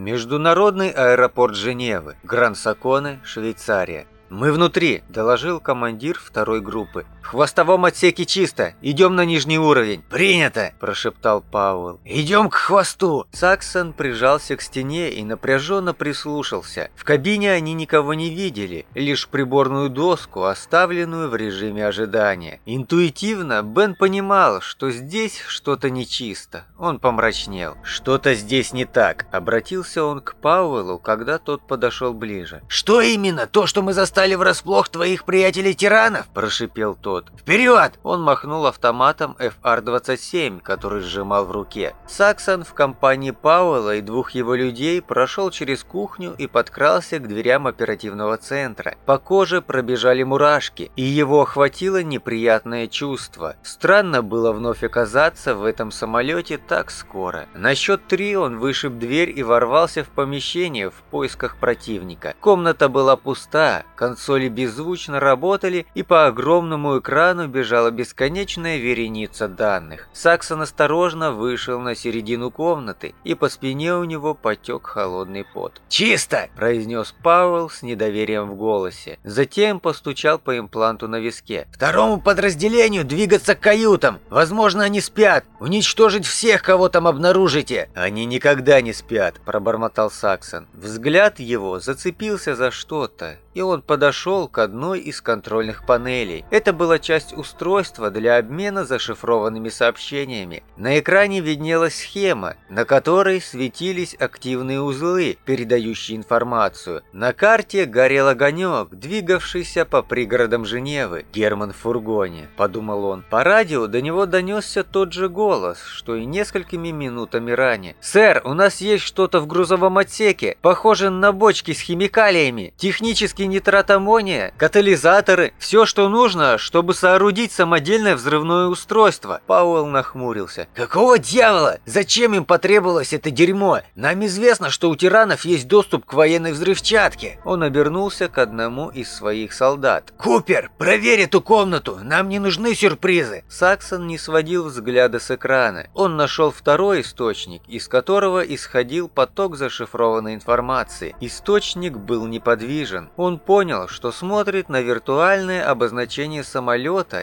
Международный аэропорт Женевы, Гран-Саконе, Швейцария. «Мы внутри», – доложил командир второй группы. «В хвостовом отсеке чисто. Идем на нижний уровень». «Принято», – прошептал Пауэлл. «Идем к хвосту». Саксон прижался к стене и напряженно прислушался. В кабине они никого не видели, лишь приборную доску, оставленную в режиме ожидания. Интуитивно Бен понимал, что здесь что-то нечисто. Он помрачнел. «Что-то здесь не так», – обратился он к Пауэллу, когда тот подошел ближе. «Что именно? То, что мы застали врасплох твоих приятелей-тиранов?» – прошипел тот. «Вперед!» Он махнул автоматом FR-27, который сжимал в руке. Саксон в компании Пауэлла и двух его людей прошел через кухню и подкрался к дверям оперативного центра. По коже пробежали мурашки, и его охватило неприятное чувство. Странно было вновь оказаться в этом самолете так скоро. На счет три он вышиб дверь и ворвался в помещение в поисках противника. Комната была пуста, консоли беззвучно работали, и по огромному экрану бежала бесконечная вереница данных. Саксон осторожно вышел на середину комнаты, и по спине у него потек холодный пот. «Чисто!» – произнес Пауэлл с недоверием в голосе. Затем постучал по импланту на виске. «Второму подразделению двигаться к каютам! Возможно, они спят! Уничтожить всех, кого там обнаружите!» «Они никогда не спят!» – пробормотал Саксон. Взгляд его зацепился за что-то, и он подошел к одной из контрольных панелей. Это была часть устройства для обмена зашифрованными сообщениями. На экране виднелась схема, на которой светились активные узлы, передающие информацию. На карте горел огонек, двигавшийся по пригородам Женевы. «Герман в фургоне», – подумал он. По радио до него донесся тот же голос, что и несколькими минутами ранее. «Сэр, у нас есть что-то в грузовом отсеке, похоже на бочки с химикалиями. Технически Жидкий нитрат аммония, катализаторы, все, что нужно, чтобы соорудить самодельное взрывное устройство. Пауэлл нахмурился. Какого дьявола? Зачем им потребовалось это дерьмо? Нам известно, что у тиранов есть доступ к военной взрывчатке. Он обернулся к одному из своих солдат. Купер, проверь эту комнату, нам не нужны сюрпризы. Саксон не сводил взгляда с экрана. Он нашел второй источник, из которого исходил поток зашифрованной информации. Источник был неподвижен. Он понял, что смотрит на виртуальное обозначение самолета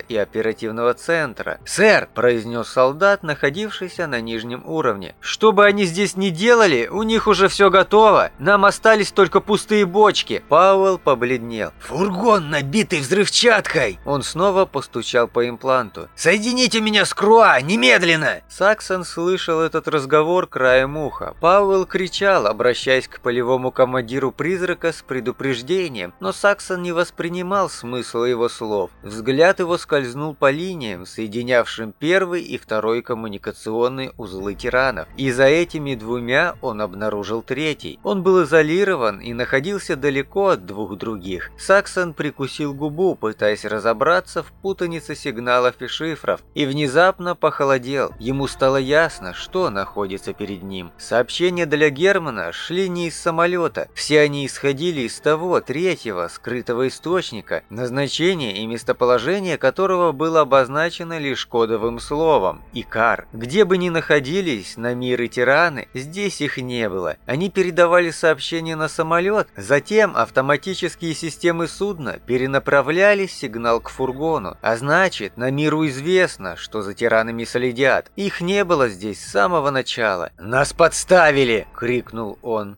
и оперативного центра. «Сэр!» – произнес солдат, находившийся на нижнем уровне. «Что бы они здесь ни делали, у них уже все готово. Нам остались только пустые бочки». Пауэлл побледнел. «Фургон, набитый взрывчаткой!» Он снова постучал по импланту. «Соедините меня с Круа, немедленно!» Саксон слышал этот разговор краем уха. Пауэлл кричал, обращаясь к полевому командиру призрака с предупреждением, но Саксон не воспринимал смысла его слов. Взгляд его скользнул по линиям, соединявшим первый и второй коммуникационные узлы тиранов. И за этими двумя он обнаружил третий. Он был изолирован и находился далеко от двух других. Саксон прикусил губу, пытаясь разобраться в путанице сигналов и шифров, и внезапно похолодел. Ему стало ясно, что находится перед ним. Сообщения для Германа шли не из самолета. Все они исходили из того третьего скрытого источника, назначение и местоположение которого было обозначено лишь кодовым словом – Икар. Где бы ни находились на миры тираны, здесь их не было. Они передавали сообщение на самолет, затем автоматические системы судна перенаправляли сигнал к фургону, а значит, на миру известно, что за тиранами следят. Их не было здесь с самого начала. «Нас подставили!» – крикнул он.